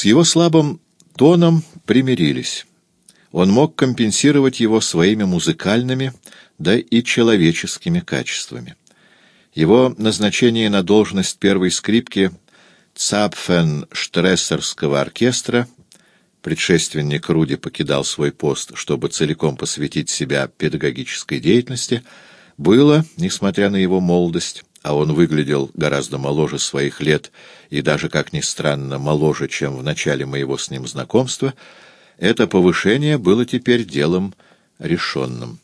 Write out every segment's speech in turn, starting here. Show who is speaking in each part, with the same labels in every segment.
Speaker 1: С его слабым тоном примирились. Он мог компенсировать его своими музыкальными, да и человеческими качествами. Его назначение на должность первой скрипки Цапфен-Штрессерского оркестра предшественник Руди покидал свой пост, чтобы целиком посвятить себя педагогической деятельности, было, несмотря на его молодость, а он выглядел гораздо моложе своих лет и даже, как ни странно, моложе, чем в начале моего с ним знакомства, это повышение было теперь делом решенным.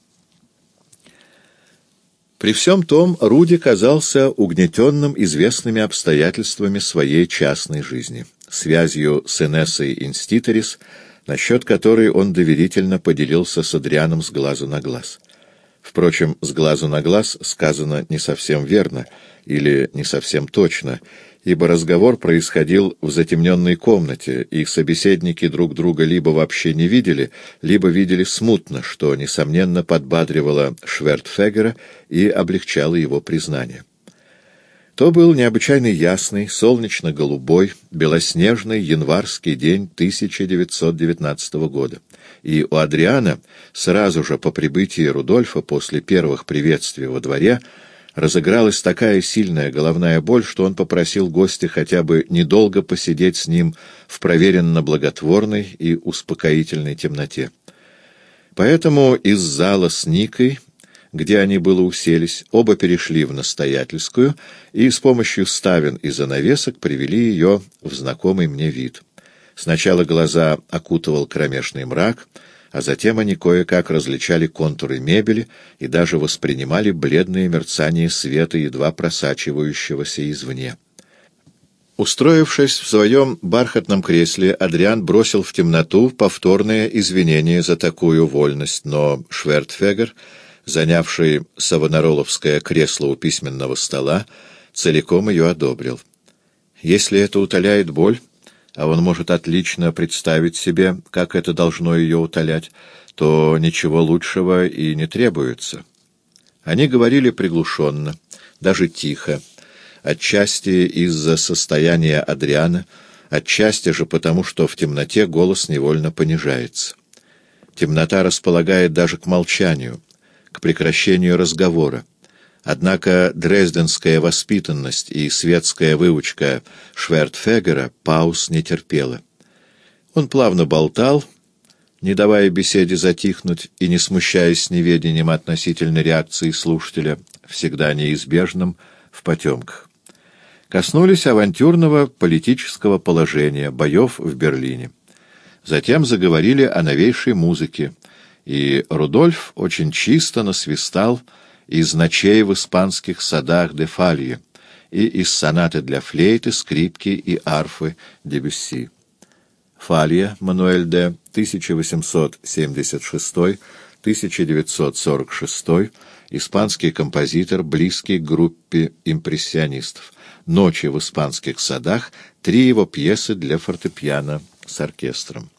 Speaker 1: При всем том Руди казался угнетенным известными обстоятельствами своей частной жизни, связью с Инессой Инститорис, насчет которой он доверительно поделился с Адрианом с глазу на глаз. Впрочем, с глазу на глаз сказано не совсем верно или не совсем точно, ибо разговор происходил в затемненной комнате, и собеседники друг друга либо вообще не видели, либо видели смутно, что, несомненно, подбадривало Швертфегера и облегчало его признание. То был необычайно ясный, солнечно-голубой, белоснежный январский день 1919 года, и у Адриана сразу же по прибытии Рудольфа после первых приветствий во дворе разыгралась такая сильная головная боль, что он попросил гостя хотя бы недолго посидеть с ним в проверенно благотворной и успокоительной темноте. Поэтому из зала с Никой, где они было уселись, оба перешли в настоятельскую и с помощью ставен и занавесок привели ее в знакомый мне вид. Сначала глаза окутывал кромешный мрак — а затем они кое-как различали контуры мебели и даже воспринимали бледное мерцание света, едва просачивающегося извне. Устроившись в своем бархатном кресле, Адриан бросил в темноту повторное извинение за такую вольность, но Швертфегер, занявший савонароловское кресло у письменного стола, целиком ее одобрил. «Если это утоляет боль, а он может отлично представить себе, как это должно ее утолять, то ничего лучшего и не требуется. Они говорили приглушенно, даже тихо, отчасти из-за состояния Адриана, отчасти же потому, что в темноте голос невольно понижается. Темнота располагает даже к молчанию, к прекращению разговора. Однако дрезденская воспитанность и светская выучка Швертфегера пауз не терпела. Он плавно болтал, не давая беседе затихнуть и не смущаясь неведением относительно реакции слушателя, всегда неизбежным в потемках. Коснулись авантюрного политического положения, боев в Берлине. Затем заговорили о новейшей музыке, и Рудольф очень чисто насвистал из ночей в испанских садах де Фалье и из сонаты для флейты, скрипки и арфы Дебюсси. Фалье, Мануэль де, 1876-1946, испанский композитор, близкий к группе импрессионистов. «Ночи в испанских садах» — три его пьесы для фортепиано с оркестром.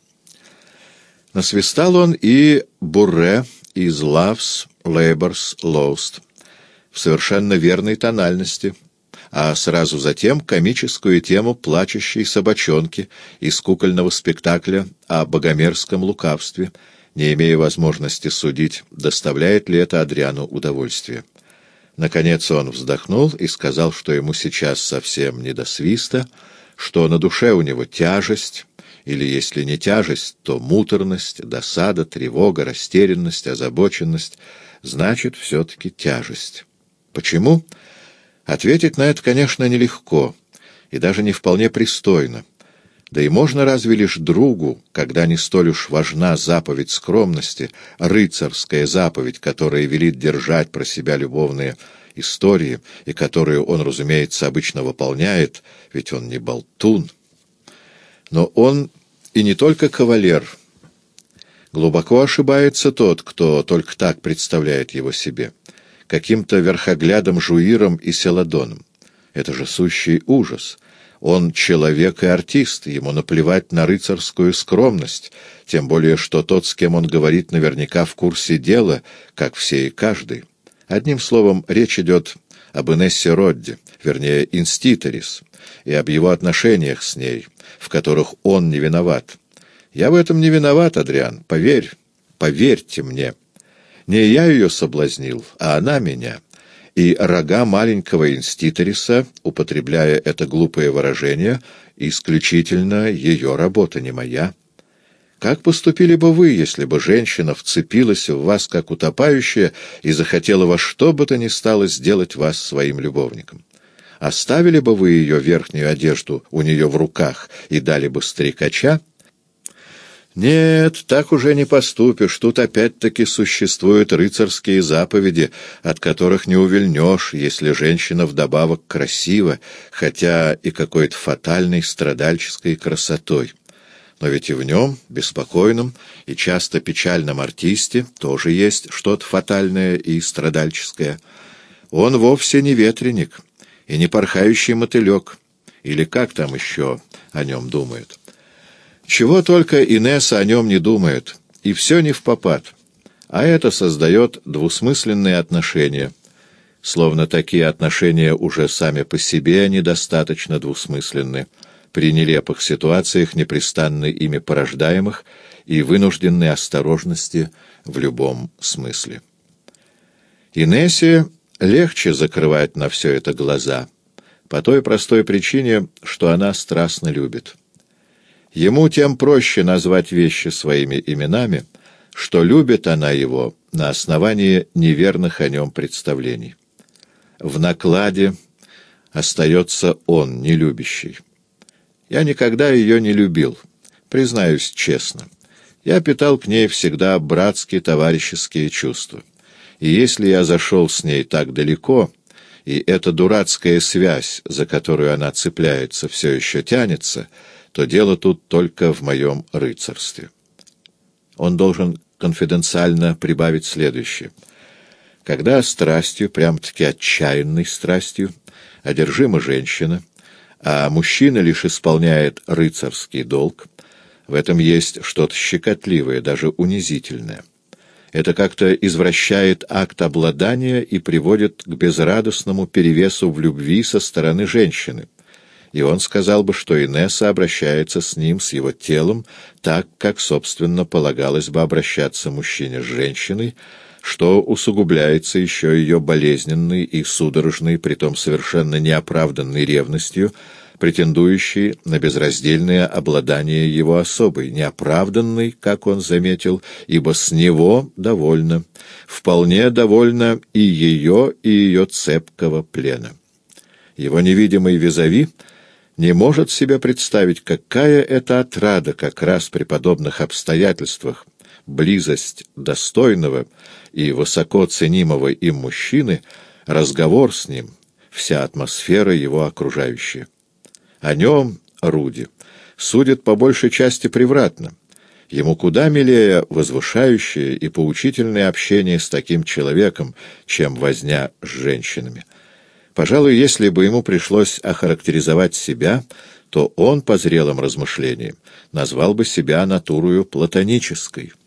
Speaker 1: Насвистал он и Бурре из «Love's Labour's Lost» в совершенно верной тональности, а сразу затем комическую тему плачущей собачонки из кукольного спектакля о богомерзком лукавстве, не имея возможности судить, доставляет ли это Адриану удовольствие. Наконец он вздохнул и сказал, что ему сейчас совсем не до свиста, что на душе у него тяжесть, или, если не тяжесть, то муторность, досада, тревога, растерянность, озабоченность, значит, все-таки тяжесть. Почему? Ответить на это, конечно, нелегко и даже не вполне пристойно. Да и можно разве лишь другу, когда не столь уж важна заповедь скромности, рыцарская заповедь, которая велит держать про себя любовные истории, и которую он, разумеется, обычно выполняет, ведь он не болтун. Но он и не только кавалер. Глубоко ошибается тот, кто только так представляет его себе, каким-то верхоглядом жуиром и селадоном. Это же сущий ужас. Он человек и артист, ему наплевать на рыцарскую скромность, тем более что тот, с кем он говорит, наверняка в курсе дела, как все и каждый. Одним словом, речь идет об Инессе Родди, вернее, Инститорис, и об его отношениях с ней, в которых он не виноват. Я в этом не виноват, Адриан, поверь, поверьте мне. Не я ее соблазнил, а она меня. И рога маленького инститориса, употребляя это глупое выражение, исключительно ее работа, не моя. Как поступили бы вы, если бы женщина вцепилась в вас, как утопающая, и захотела во что бы то ни стало сделать вас своим любовником? Оставили бы вы ее верхнюю одежду у нее в руках и дали бы стрекача? Нет, так уже не поступишь. Тут опять-таки существуют рыцарские заповеди, от которых не увильнешь, если женщина вдобавок красива, хотя и какой-то фатальной страдальческой красотой. Но ведь и в нем, беспокойном и часто печальном артисте, тоже есть что-то фатальное и страдальческое. Он вовсе не ветреник и не порхающий мотылек, или как там еще о нем думают. Чего только Инесса о нем не думает, и все не в попад. А это создает двусмысленные отношения, словно такие отношения уже сами по себе недостаточно двусмысленны при нелепых ситуациях, непрестанно ими порождаемых, и вынужденной осторожности в любом смысле. Инессе легче закрывать на все это глаза, по той простой причине, что она страстно любит. Ему тем проще назвать вещи своими именами, что любит она его на основании неверных о нем представлений. В накладе остается он, нелюбящий. Я никогда ее не любил, признаюсь честно. Я питал к ней всегда братские товарищеские чувства. И если я зашел с ней так далеко, и эта дурацкая связь, за которую она цепляется, все еще тянется, то дело тут только в моем рыцарстве. Он должен конфиденциально прибавить следующее. Когда страстью, прям-таки отчаянной страстью, одержима женщина — а мужчина лишь исполняет рыцарский долг, в этом есть что-то щекотливое, даже унизительное. Это как-то извращает акт обладания и приводит к безрадостному перевесу в любви со стороны женщины. И он сказал бы, что Инесса обращается с ним, с его телом, так, как, собственно, полагалось бы обращаться мужчине с женщиной, что усугубляется еще ее болезненной и судорожной, притом совершенно неоправданной ревностью, претендующей на безраздельное обладание его особой, неоправданной, как он заметил, ибо с него довольно, вполне довольно и ее, и ее цепкого плена. Его невидимый визави не может себе представить, какая это отрада как раз при подобных обстоятельствах, близость достойного и высоко ценимого им мужчины, разговор с ним, вся атмосфера его окружающая. О нем, Руди, судят по большей части превратно. Ему куда милее возвышающее и поучительное общение с таким человеком, чем возня с женщинами. Пожалуй, если бы ему пришлось охарактеризовать себя, то он, по зрелым размышлениям, назвал бы себя натурою платонической —